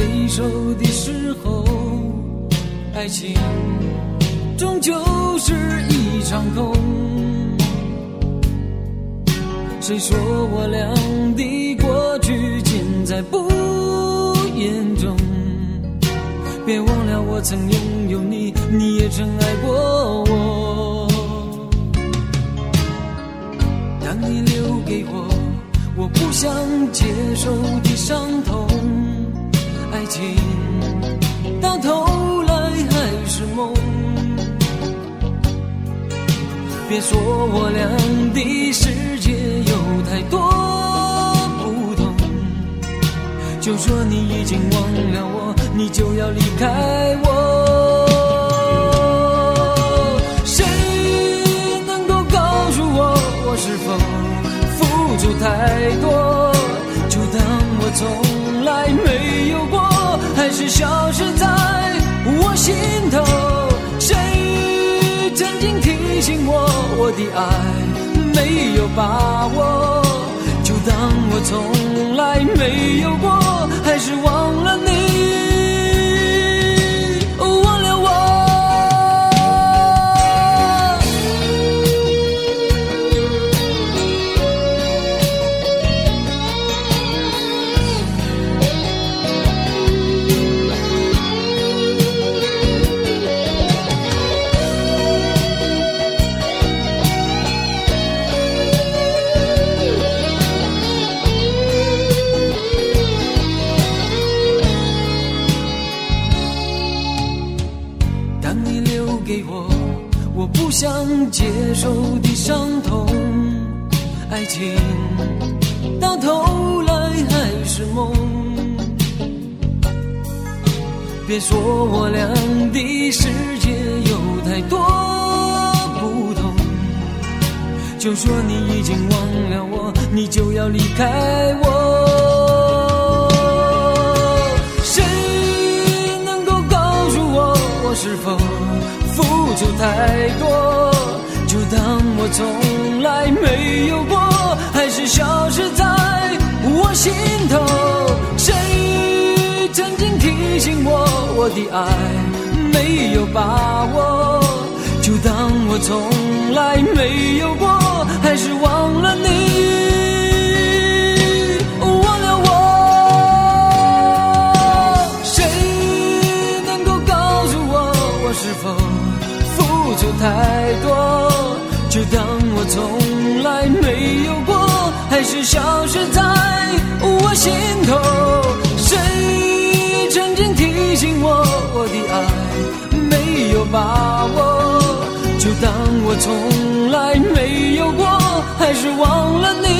逃走，我不想回首的时候，爱情终究是一场空。谁说我俩的过去尽在不言中？别忘了我曾拥有你，你也曾爱过我。当你留给我我不想接受的伤痛，到头来还是梦。别说我俩的世界有太多不同，就说你已经忘了我，你就要离开我。谁能够告诉我，我是否付出太多？就当我从来没有过，还是消失在我心头。谁曾经提醒我，我的爱没有把握？就当我从来没有过，还是忘给我我不想接受的伤痛，爱情到头来还是梦。别说我俩的世界有太多不同，就说你已经忘了我，你就要离开我。从来没有过，还是消失在我心头。谁曾经提醒我，我的爱没有把握？就当我从来没有过，还是忘了你，忘了我。谁能够告诉我，我是否从来没有过，还是消失在我心头。谁曾经提醒我，我的爱没有把握？就当我从来没有过，还是忘了你。